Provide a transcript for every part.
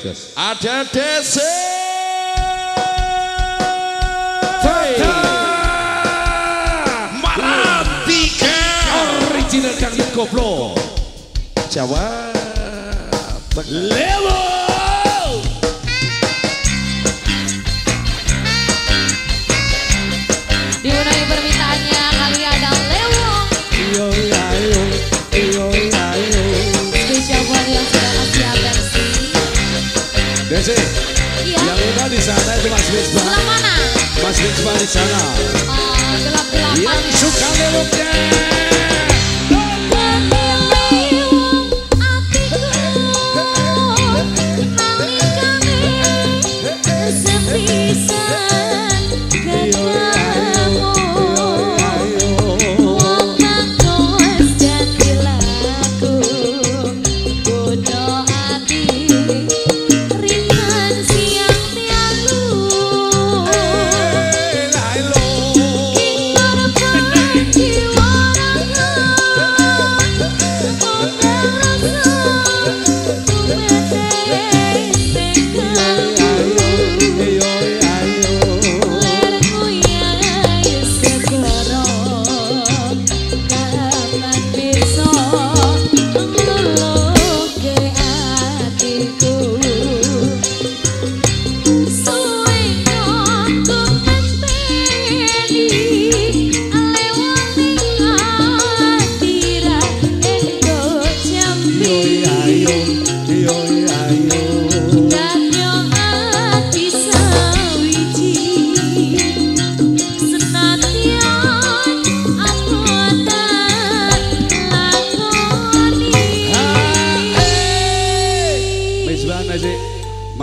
Yes. Ada. Malatika. Original dari Koplo. Jawa. Tengah. Itu Mas di sana. Oh, gelap-gelapan Yang ya suka lewoknya.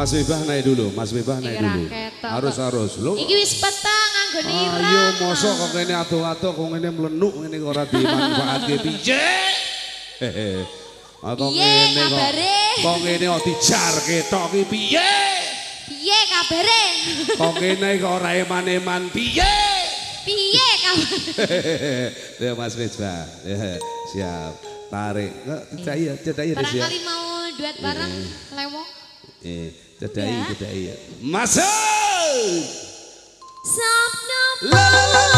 Mas Misbah naik dulu, Mas naik dulu. Harus harus. Lo Iki wis petang anggone irang. Ayo mosok kok ngene atuh-atuh kok ngene mlenuk ngene ora dimanfaatke piye? Hehe. Ngene. Kok ngene kok dijarke tok ki piye? Piye kabare? Kok ngene kok ora eman-eman piye? Piye kabare? Ya Mas Misbah. Siap. Tarik. Kok cedai ya, cedai ya ya. Barangkali mau duet bareng Lewong. Eh, cedai, Ya. cedai ya. Masuk. Sabda la.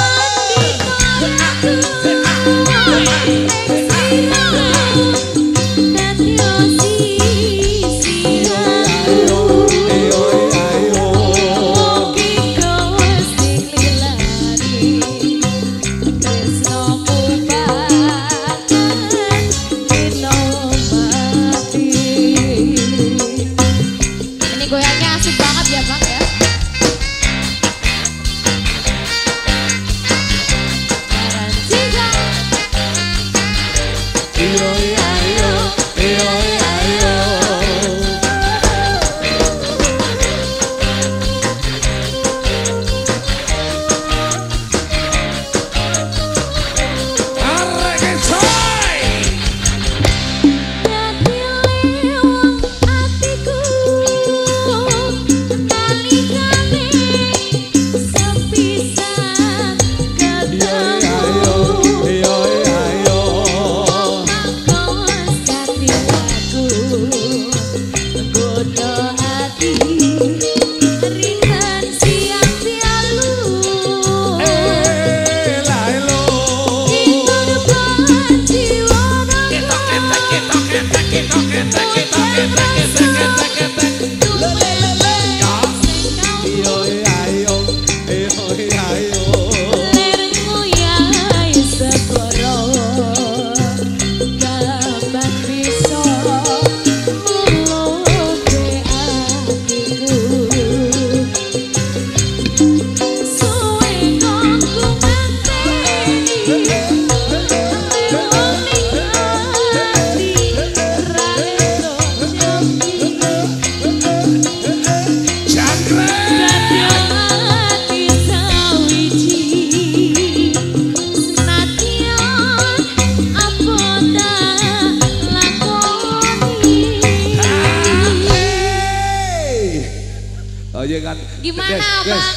Oh iya kan. Gimana Guys, bang? guys.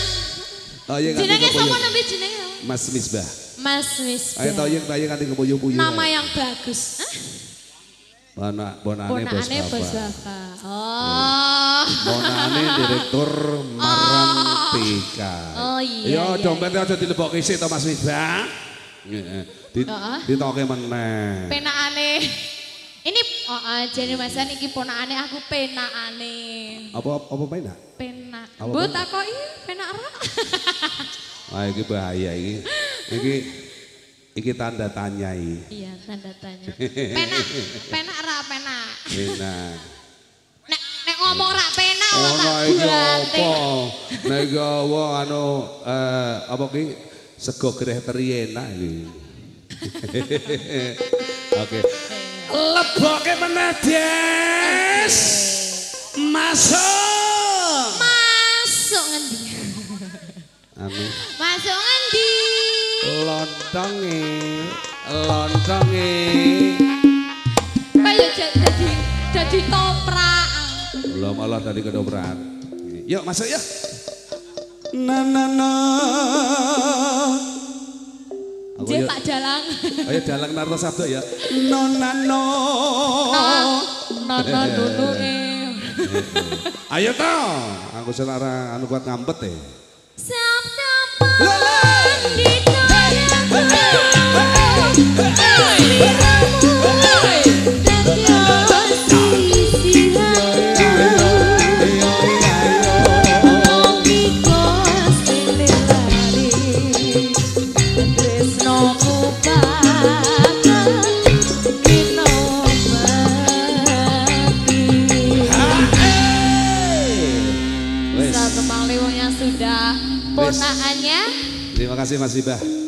Oh iya kan. Jenenge sama nabi jenenge? Mas Misbah. Mas Miss. Ayo tau yang tanya kan kebuyung-buyung. Nama yang bagus. Hah? Anak bonane bos Ponakane bos bapak. bapak. Oh, Ponakane direktur Marantika. Oh, iya, Yo iya, dompetnya aja dilebokke sik to Mas Misbah. Heeh. Di ditoke meneh. Penakane. Ini oh, uh, jadi masan iki ponakane aku penakane. Apa apa penak? Penak. Apa Bu penak? takoki penak ra? Wah iki bahaya iki. Iki iki tanda tanya iki. Iya, tanda tanya. Penak, penak ra penak. Penak. Nek nek ngomong ra penak ora tak apa? Nek apa anu eh apa ki sego gereh teri enak iki. Oke. Leboke meneh, Des. Masuk. Masuk ngendi? Anu Masuk ngendi? lontonge, lontonge. Kayak jadi jadi toprak. Belum Allah tadi kedobrak. Yuk masuk yuk. Na na na. Dia tak jalan. Ayo dalang Narto Sabdo ya. No na no. No no no no eh. Ayo toh. Aku senara anu buat ngambet ya. Sabda pandita Ponakannya Terima kasih Mas Ibah.